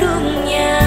đường nhà.